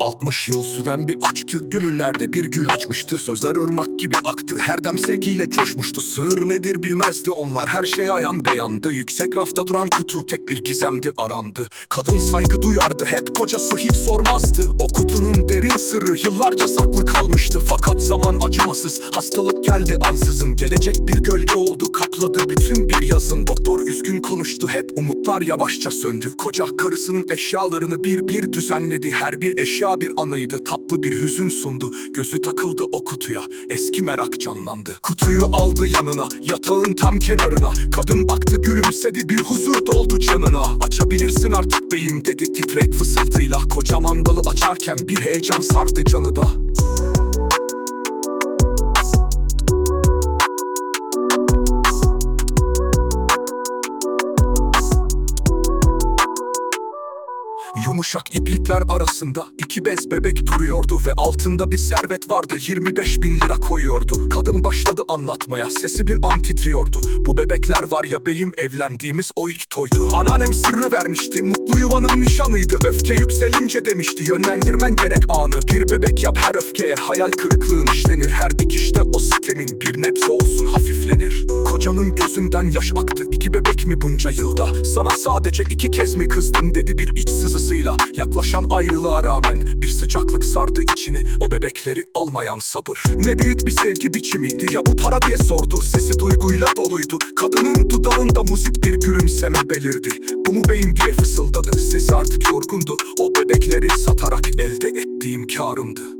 60 yıl süren bir aşktı Gönüllerde bir gül açmıştı. Sözler ırmak gibi aktı. Her dem sevgiyle coşmuştu. Sır nedir bilmezdi. Onlar Her şey ayan beyandı. Yüksek rafta duran kutu tek bir gizemdi arandı. Kadın saygı duyardı. Hep kocası hiç sormazdı. O kutunun derin sırrı Yıllarca saklı kalmıştı. Fakat zaman acımasız. Hastalık geldi ansızın. Gelecek bir gölge oldu Kapladı bütün bir yazın. Doktor üzgün konuştu Hep umutlar yavaşça söndü. Koca karısının eşyalarını bir bir düzenledi. Her bir eşya bir anıydı Tatlı bir hüzün sundu. Gözü takıldı o kutuya Eski merak canlandı. Kutuyu aldı yanına Yatağın tam kenarına. Kadın baktı gülümsedi Bir huzur doldu canına. Açabilirsin artık beyim dedi titrek fısıltıyla. Kocaman dalı açarken bir heyecan sardı canı da Yumuşak iplikler arasında iki bez bebek duruyordu Ve altında bir servet vardı. 25 bin lira koyuyordu. Kadın başladı anlatmaya. Sesi bir an titriyordu. Bu bebekler var ya beyim evlendiğimiz o ilk toydu. Anneannem sırrı vermişti. Mutlu yuvanın nişanıydı. Öfke yükselince demişti yönlendirmen gerek anı. Bir bebek yap her öfkeye. Hayal kırıklığın işlenir. Her dikişte o sitenin bir nebze olsun hafiflenir. Kocanın gözünden yaş aktı. İki bebek mi bunca yılda? Sana sadece iki kez mi kızdım dedi bir iç sızısıyla Yaklaşan ayrılığa rağmen bir sıcaklık sardı içini. O bebekleri almayan sabır. Ne büyük bir sevgi biçimiydi ya bu para diye sordu. Sesi duyguyla doluydu. Kadının dudağında müzik bir gülümseme belirdi. Bu mu beyim diye fısıldadı. Sesi artık yorgundu. O bebekleri satarak elde ettiğim karımdı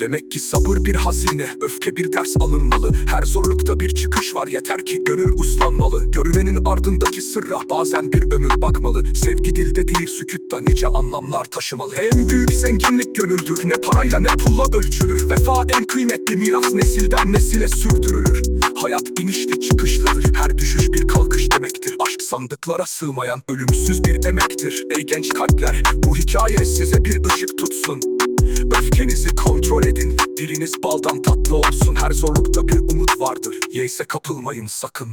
Demek ki sabır bir hazine, öfke bir ders alınmalı. Her zorlukta bir çıkış var yeter ki gönül uslanmalı. Görünenin ardındaki sırra bazen bir ömür bakmalı. Sevgi dilde değil sükutta nice anlamlar taşımalı. En büyük zenginlik gönüldür ne parayla ne pulla ölçülür. Vefa en kıymetli miras nesilden nesile sürdürülür. Hayat inişli çıkışlıdır her düşüş bir kalkış demektir. Aşk sandıklara sığmayan ölümsüz bir emektir. Ey genç kalpler bu hikaye size bir ışık tutsun Öfkenizi kontrol edin. Diliniz baldan tatlı olsun. Her zorlukta bir umut vardır. Yeyse kapılmayın sakın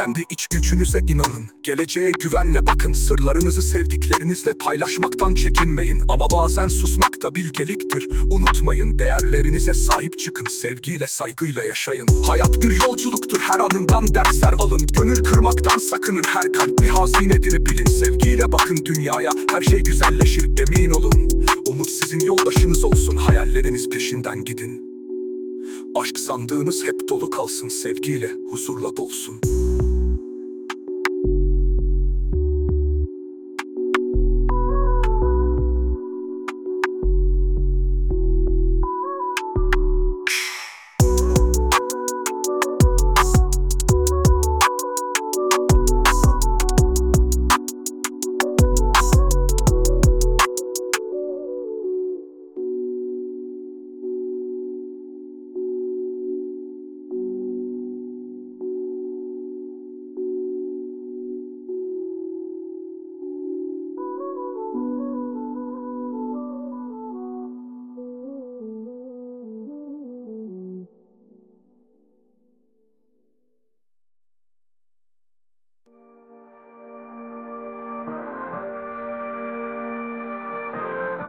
Kendi iç gücünüze inanın. Geleceğe güvenle bakın. Sırlarınızı sevdiklerinizle paylaşmaktan çekinmeyin. Ama bazen susmak da bilgeliktir. Unutmayın değerlerinize sahip çıkın. Sevgiyle saygıyla yaşayın. Hayat bir yolculuktur. Her anından dersler alın. Gönül kırmaktan sakının. Her kalp bir hazinedir bilin Sevgiyle bakın dünyaya. Her şey güzelleşir emin olun. Umut sizin yoldaşınız olsun. Hayalleriniz peşinden gidin. Aşk sandığınız hep dolu kalsın. Sevgiyle huzurla dolsun